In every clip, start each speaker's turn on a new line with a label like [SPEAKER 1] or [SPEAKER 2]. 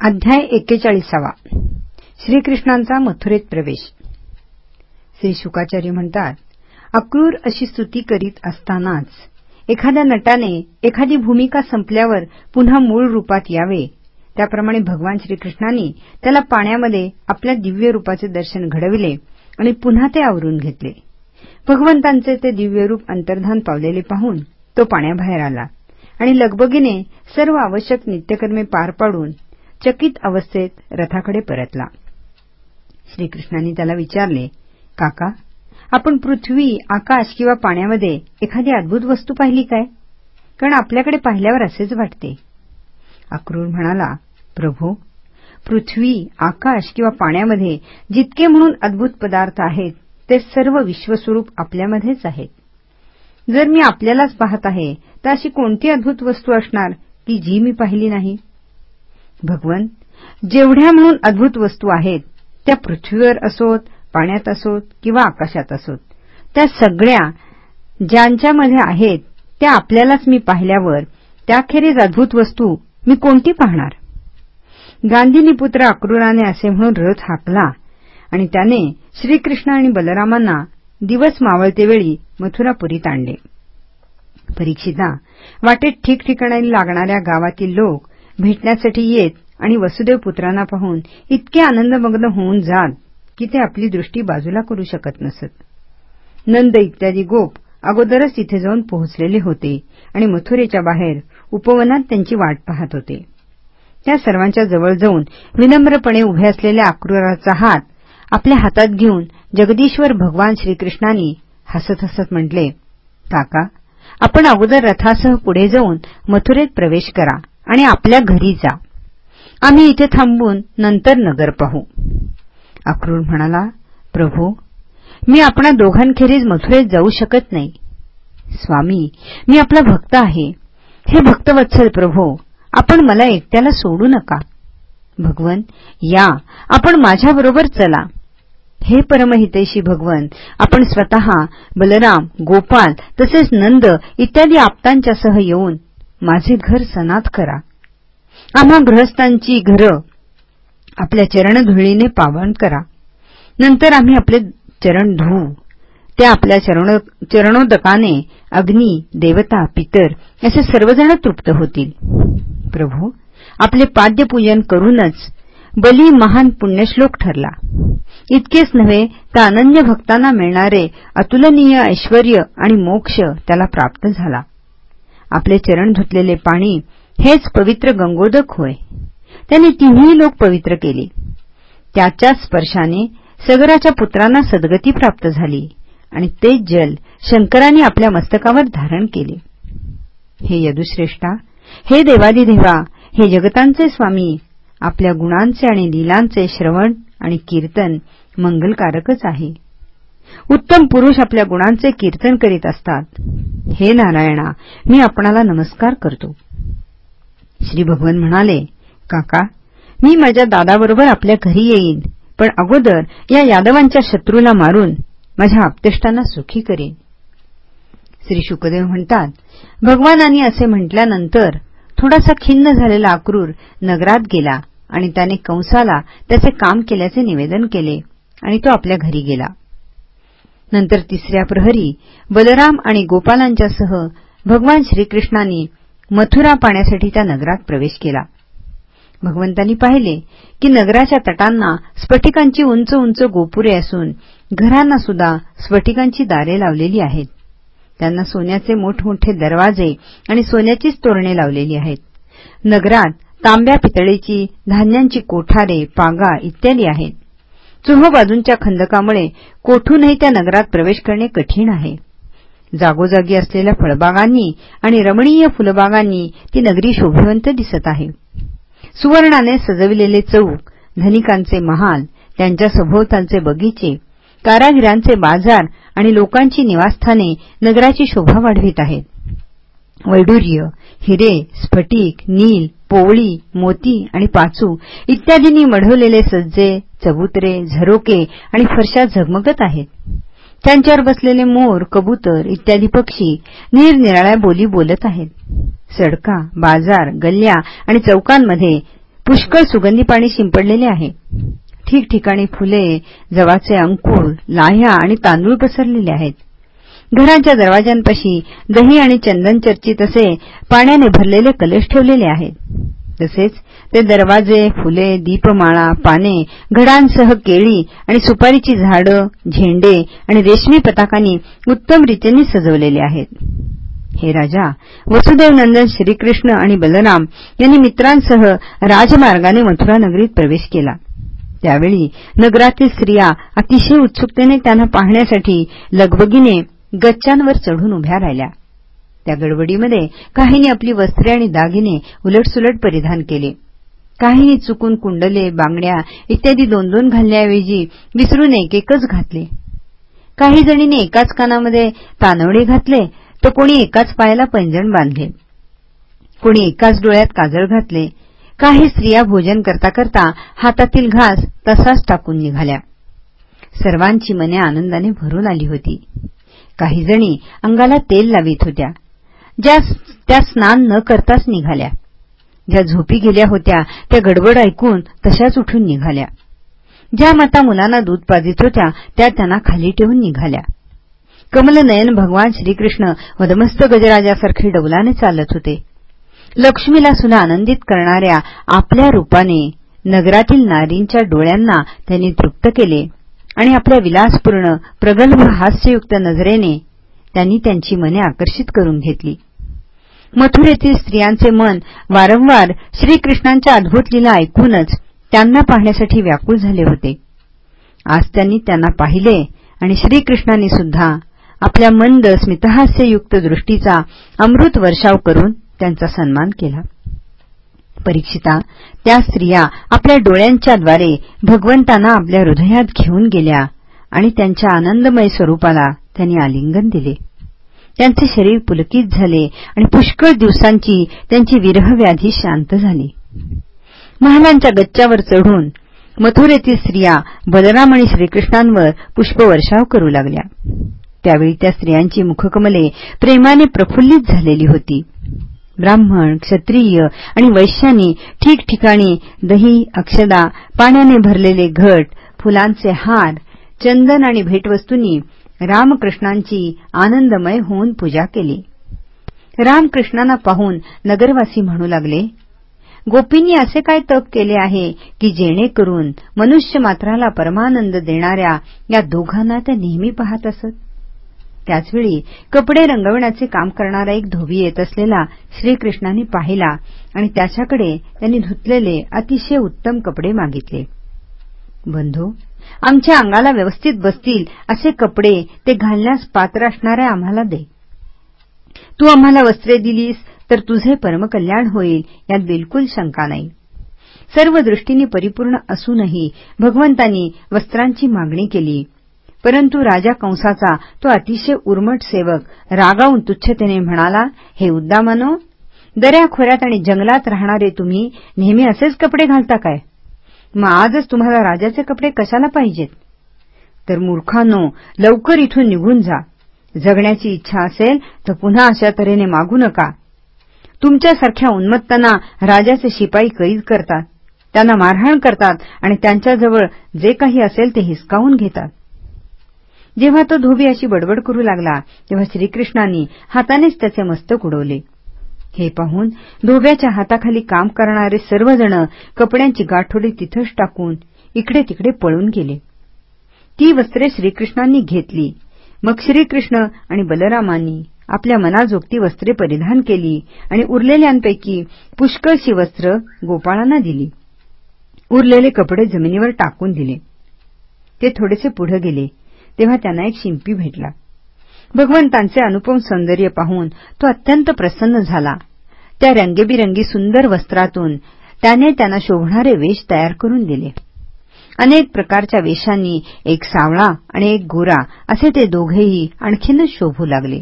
[SPEAKER 1] अध्याय एक्केचाळीसावा. श्रीकृष्णांचा मथुरेत प्रवेश. श्री शुकाचार्य म्हणतात अक्रूर अशी स्तुती करीत असतानाच एखाद्या नटाने एखादी भूमिका संपल्यावर पुन्हा मूळ रूपात यावे. त्याप्रमाणे भगवान श्रीकृष्णांनी त्याला पाण्यामध्ये आपल्या दिव्य रूपाचे दर्शन घडविले आणि पुन्हा ते आवरून घेतले. भगवंतांचे ते दिव्य रूप अंतर्धान पावलेले पाहून तो पाण्याबाहेर आला आणि लगबगीने सर्व आवश्यक नित्यकर्मे पार पाडून चकित अवस्थेत रथाकडे परतला. श्रीकृष्णांनी त्याला विचारले काका आपण पृथ्वी आकाश किंवा पाण्यामध्ये एखादी अद्भुत वस्तू पाहिली काय? कारण आपल्याकडे पाहिल्यावर असेच वाटते. अक्रूर म्हणाला प्रभू पृथ्वी आकाश किंवा पाण्यामध्ये जितके म्हणून अद्भुत पदार्थ आहेत ते सर्व विश्वस्वरूप आपल्यामध्येच आहेत. जर मी आपल्यालाच पाहत आहे तर अशी कोणती अद्भुत वस्तू असणार की जी मी पाहिली नाही? भगवन जेवढ्या म्हणून अद्भुत वस्तू आहेत त्या पृथ्वीवर असोत पाण्यात असोत किंवा आकाशात असोत त्या सगळ्या ज्यांच्यामध्ये आहेत त्या आपल्यालाच मी पाहिल्यावर त्याखेरीज अद्भुत वस्तू मी कोणती पाहणार? गांधीनी पुत्र अक्रूराने असे म्हणून रथ हाकला आणि त्याने श्रीकृष्ण आणि बलरामांना दिवस मावळतेवेळी मथुरापुरीत आणले. परीक्षिता वाटेत ठिकठिकाणी लागणाऱ्या गावातील लोक भेटण्यासाठी येत आणि वसुदेव पुत्रांना पाहून इतके आनंदमग्न होऊन जात की ते आपली दृष्टी बाजूला करू शकत नसत. नंद इत्यादी गोप अगोदरच तिथे जाऊन पोहोचलेले होते आणि मथुरेच्या बाहेर उपवनात त्यांची वाट पाहत होते. त्या सर्वांच्या जवळ जाऊन विनम्रपणे उभे असलेल्या अक्रूराचा हात आपल्या हातात घेऊन जगदीश्वर भगवान श्रीकृष्णांनी हसत हसत म्हटले काका आपण अगोदर रथासह पुढे जाऊन मथुरेत प्रवेश करा. आणि आपल्या घरी जा. आम्ही इथे थांबून नंतर नगर पाहू. अक्रूर म्हणाला प्रभू मी आपणा दोघांखेरीज मथुरेत जाऊ शकत नाही. स्वामी मी आपला भक्त आहे. हे भक्तवत्सल प्रभू आपण मला एकट्याला सोडू नका. भगवन या आपण माझ्याबरोबर चला. हे परमहितेशी भगवन आपण स्वतः बलराम गोपाल तसेच नंद इत्यादी आप्तांच्यासह येऊन माझे घर सनात करा. आम्हा गृहस्थांची घरं आपल्या चरणधुळीने पावन करा. नंतर आम्ही आपले चरण धुवू त्या आपल्या चरणोदकाने अग्नी देवता पितर असे सर्वजण तृप्त होतील. प्रभू आपले पाद्यपूजन करूनच बली महान पुण्यश्लोक ठरला. इतकेच नव्हे तर अनन्य भक्तांना मिळणारे अतुलनीय ऐश्वर आणि मोक्ष त्याला प्राप्त झाला. आपले चरण धुतलेले पाणी हेच पवित्र गंगोदक होय. त्याने तिन्ही लोक पवित्र केले. त्याच्या स्पर्शाने सगराच्या पुत्रांना सद्गती प्राप्त झाली आणि ते जल शंकराने आपल्या मस्तकावर धारण केले. हे यदुश्रेष्ठा हे देवादिदेवा हे जगतांचे स्वामी आपल्या गुणांचे आणि लीलांचे श्रवण आणि कीर्तन मंगलकारकच आहे. उत्तम पुरुष आपल्या गुणांचे कीर्तन करीत असतात. हे नारायणा मी आपणाला नमस्कार करतो. श्री भगवान म्हणाले काका मी माझ्या दादाबरोबर आपल्या घरी येईन पण अगोदर या यादवांच्या शत्रूला मारून माझ्या आपतेष्टांना सुखी करीन. श्री शुकदेव म्हणतात भगवानांनी असे म्हटल्यानंतर थोडासा खिन्न झालेला अक्रूर नगरात गेला आणि त्याने कंसाला त्याचे काम केल्याचे निवेदन केले आणि तो आपल्या घरी गेला. नंतर तिसऱ्या प्रहरी बलराम आणि गोपालांच्यासह भगवान श्रीकृष्णांनी मथुरा पाण्यासाठी त्या नगरात प्रवेश केला. भगवंतांनी पाहिले की नगराच्या तटांना स्फटिकांची उंच उंच गोपुरे असून घरांना सुद्धा स्फटिकांची दारे लावलेली आहेत. त्यांना सोन्याचे मोठमोठे दरवाजे आणि सोन्याचीच तोरणे लावलेली आहेत. नगरात तांब्या पितळेची धान्यांची कोठारे पागा इत्यादी आहेत. चोह बाजूंच्या खंदकामुळे कोठूनही त्या नगरात प्रवेश करणे कठीण आहे. जागोजागी असलेल्या फळबागांनी आणि रमणीय फुलबागांनी ती नगरी शोभिवंत दिसत आहे. सुवर्णाने सजविलेले चौक धनिकांचे महाल त्यांच्या सभोवतालचे बगीचे कारागिरांचे बाजार आणि लोकांची निवासस्थाने नगराची शोभा वाढवित आहेत. वैडूर्य हिरे स्फटिक नील पोवळी मोती आणि पाचू इत्यादींनी मढवलेले सज्जे चबुतरे झरोके आणि फरशा झगमगत आहेत. त्यांच्यावर बसलेले मोर कबूतर इत्यादी पक्षी निरनिराळ्या बोली बोलत आहेत. सडका बाजार गल्ल्या आणि चौकांमध्ये पुष्कळ सुगंधी पाणी शिंपडलेले आहे. ठिकठिकाणी फुले जवाचे अंकुर लाह्या आणि तांदूळ पसरलेले आहेत. घरांच्या दरवाजांपाशी दही आणि चंदन चर्चित असे पाण्याने भरलेले कलश ठेवलेले आहेत. तसेच ते दरवाजे फुले दीपमाळा पाने घडांसह केळी आणि सुपारीची झाडं झेंडे आणि रेशमी पताकांनी उत्तम रीतीने सजवलेले आहेत. हे राजा वसुदेव नंदन श्रीकृष्ण आणि बलराम यांनी मित्रांसह राजमार्गाने मथुरा नगरीत प्रवेश केला. त्यावेळी नगरातील स्त्रिया अतिशय उत्सुकतेने त्यांना पाहण्यासाठी लगबगीने गच्चांवर चढून उभ्या राहिल्या. त्या गडबडीमध्ये काहींनी आपली वस्त्रे आणि दागिने उलटसुलट परिधान केले. काहींनी चुकून कुंडले बांगड्या इत्यादी दोन दोन घालण्याऐवजी विसरून एक एकच घातले. काही जणींनी एकाच कानामध्ये तानवडे घातले तर कोणी एकाच पायाला पैंजण बांधले. कोणी एकाच डोळ्यात काजळ घातले. काही स्त्रिया भोजन करता करता हातातील घास तसाच टाकून निघाल्या. सर्वांची मने आनंदाने भरून आली होती. काही जणी अंगाला तेल लावित होत्या. ज्या त्या स्नान न करताच निघाल्या. ज्या झोपी गेल्या होत्या त्या गडबड ऐकून तशाच उठून निघाल्या. ज्या माता मुलांना दूध पाजित होत्या त्या त्यांना खाली ठेवून निघाल्या. कमलनयन भगवान श्रीकृष्ण वदमस्त गजराजासारखे डौलाने चालत होते. लक्ष्मीला सुद्धा आनंदित करणाऱ्या आपल्या रूपाने नगरातील नारींच्या डोळ्यांना त्यांनी तृप्त केले आणि आपल्या विलासपूर्ण प्रगल्भ हास्ययुक्त नजरेने त्यांनी त्यांची मने आकर्षित करून घेतली. मथुरेतील स्त्रियांचे मन वारंवार श्रीकृष्णांच्या अद्भुत लीला ऐकूनच त्यांना पाहण्यासाठी व्याकुळ झाले होते. आज त्यांनी त्यांना पाहिले आणि श्रीकृष्णांनी सुद्धा आपल्या मंद स्मितहास्ययुक्त दृष्टीचा अमृत वर्षाव करून त्यांचा सन्मान केला. परीक्षिता त्या स्त्रिया आपल्या डोळ्यांच्याद्वारे भगवंतांना आपल्या हृदयात घेऊन गेल्या आणि त्यांच्या आनंदमय स्वरूपाला त्यांनी आलिंगन दिले. त्यांचे शरीर पुलकित झाले आणि पुष्कळ दिवसांची त्यांची विरहव्याधी शांत झाली. महालांच्या गच्च्यावर चढून मथुरेतील स्त्रिया बलराम आणि श्रीकृष्णांवर पुष्पवर्षाव करू लागल्या. त्यावेळी त्या स्त्रियांची मुखकमले प्रेमाने प्रफुल्लित झालेली होती. ब्राह्मण क्षत्रिय आणि वैश्यांनी ठिकठिकाणी दही अक्षदा पाण्याने भरलेले घट फुलांचे हार चंदन आणि भेटवस्तूंनी रामकृष्णांची आनंदमय होऊन पूजा केली. रामकृष्णांना पाहून नगरवासी म्हणू लागले गोपींनी असे काय तप केले आहे की जेणेकरून मनुष्य मात्राला परमानंद देणाऱ्या या दोघांना त्या नेहमी पाहत असत? त्याचवेळी कपडे रंगविण्याचे काम करणारा एक धोबी येत असलेला श्रीकृष्णांनी पाहिला आणि त्याच्याकडे त्यांनी धुतलेले अतिशय उत्तम कपडे मागितले. बंधू आमच्या अंगाला व्यवस्थित बसतील असे कपडे ते घालण्यास पात्र असणारे आम्हाला दे. तू आम्हाला वस्त्रे दिलीस तर तुझे परमकल्याण होईल यात बिलकुल शंका नाही. सर्व दृष्टीने परिपूर्ण असूनही भगवंतांनी वस्त्रांची मागणी केली. परंतु राजा कंसाचा तो अतिशय उर्मट सेवक रागावून तुच्छतेने म्हणाला हे उद्दामानो दऱ्याखोऱ्यात आणि जंगलात राहणारे तुम्ही नेहमी असेच कपडे घालता काय? मग आजच तुम्हाला राजाचे कपडे कशाला पाहिजेत? तर मूर्खांनो लवकर इथून निघून जा. जगण्याची इच्छा असेल तर पुन्हा अशा तऱ्हेने मागू नका. तुमच्यासारख्या उन्मत्तांना राजाचे शिपाई कैद करतात. त्यांना मारहाण करतात आणि त्यांच्याजवळ जे काही असेल ते हिसकावून घेतात. जेव्हा तो धोबी अशी बडबड करू लागला तेव्हा श्रीकृष्णांनी हातानेच त्याचे मस्तक उडवले. हे पाहून धोब्याच्या हाताखाली काम करणारे सर्वजण कपड्यांची गाठोडी तिथंच टाकून इकडे तिकडे पळून गेले. ती वस्त्रे श्रीकृष्णांनी घेतली. मग श्रीकृष्ण आणि बलरामांनी आपल्या मनाजोगती वस्त्रे परिधान केली आणि उरलेल्यांपैकी पुष्कळशी वस्त्र गोपाळांना दिली. उरलेले कपडे जमिनीवर टाकून दिले. ते थोडेसे पुढे गेले. तेव्हा त्यांना एक शिंपी भेटला. भगवंतांचे अनुपम सौंदर्य पाहून तो अत्यंत प्रसन्न झाला. त्या रंगेबिरंगी सुंदर वस्त्रातून त्याने त्यांना शोभणारे वेश तयार करून दिले. अनेक प्रकारच्या वेशांनी एक सावळा आणि एक गोरा असे ते दोघेही आणखीनच शोभू लागले.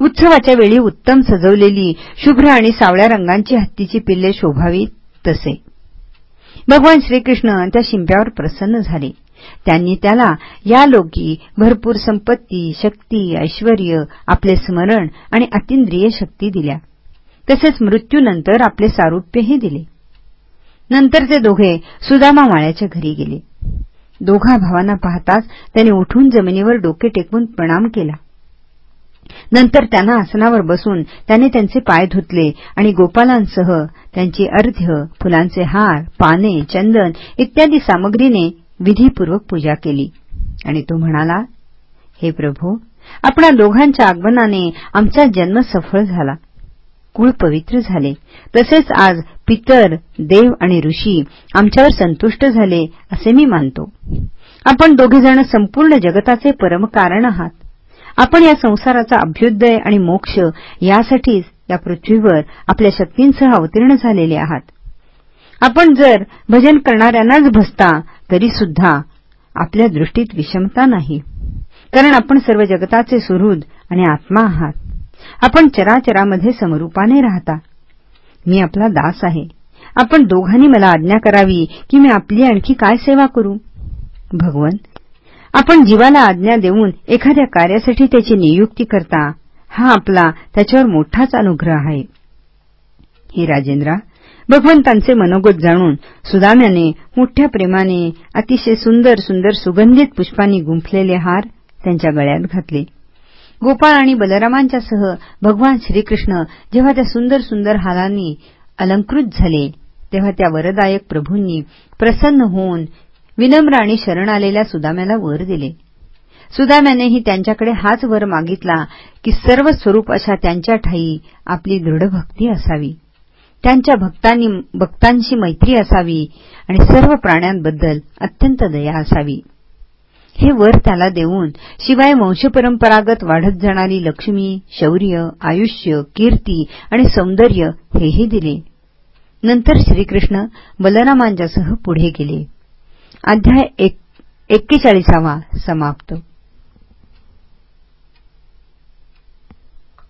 [SPEAKER 1] उत्सवाच्या वेळी उत्तम सजवलेली शुभ्र आणि सावळ्या रंगांची हत्तीची पिल्ले शोभावीत तसे. भगवान श्रीकृष्ण त्या शिंप्यावर प्रसन्न झाले. त्यांनी त्याला या लोकी भरपूर संपत्ती शक्ती ऐश्वर आपले स्मरण आणि अतिंद्रिय शक्ती दिल्या. तसेच मृत्यूनंतर आपले सारुप्यही दिले. नंतर ते दोघे सुदामा माळ्याच्या घरी गेले. दोघा भावांना पाहताच त्याने उठून जमिनीवर डोके टेकवून प्रणाम केला. नंतर त्यांना आसनावर बसून त्याने त्यांचे पाय धुतले आणि गोपालांसह त्यांची अर्ध्य फुलांचे हार पाने चंदन इत्यादी सामग्रीने विधीपूर्वक पूजा केली. आणि तो म्हणाला हे प्रभू आपणा दोघांच्या आगमनाने आमचा जन्म सफळ झाला. कुळ पवित्र झाले. तसेच आज पितर देव आणि ऋषी आमच्यावर संतुष्ट झाले असे मी मानतो. आपण दोघेजण संपूर्ण जगताचे परमकारण आहात. आपण या संसाराचा अभ्युदय आणि मोक्ष यासाठीच या पृथ्वीवर आपल्या शक्तींसह अवतीर्ण झालेले आहात. आपण जर भजन करणाऱ्यांनाच भसता तरी सुद्धा आपल्या दृष्टीत विषमता नाही. कारण आपण सर्व जगताचे सुहृद आणि आत्मा आहात. आपण चराचरामध्ये समरूपाने राहता. मी आपला दास आहे. आपण दोघांनी मला आज्ञा करावी की मी आपली आणखी काय सेवा करू? भगवन आपण जीवाला आज्ञा देऊन एखाद्या कार्यासाठी त्याची नियुक्ती करता. हा आपला त्याच्यावर मोठाच अनुग्रह आहे. हे राजेंद्रा भगवंतांचे मनोगत जाणून सुदाम्याने मोठ्या प्रेमाने अतिशय सुंदर सुंदर सुगंधित पुष्पांनी गुंफलेले हार त्यांच्या गळ्यात घातले. गोपाळ आणि बलरामांच्यासह भगवान श्रीकृष्ण जेव्हा त्या सुंदर सुंदर हारांनी अलंकृत झाले तेव्हा त्या वरदायक प्रभूंनी प्रसन्न होऊन विनम्र आणि शरण आलेल्या सुदाम्याला वर दिले. सुदाम्यानेही त्यांच्याकडे हाच वर मागितला की सर्व स्वरूप अशा त्यांच्या ठाई आपली दृढ भक्ती असावी. त्यांच्या भक्तांनी भक्तांशी मैत्री असावी आणि सर्व प्राण्यांबद्दल अत्यंत दया असावी. हे वर त्याला देऊन शिवाय वंशपरंपरागत वाढत जाणारी लक्ष्मी शौर्य आयुष्य कीर्ती आणि सौंदर्य हेही दिले. नंतर श्रीकृष्ण बलरामांच्यासह पुढे गेले. अध्याय एक्केचाळीसावा समाप्त.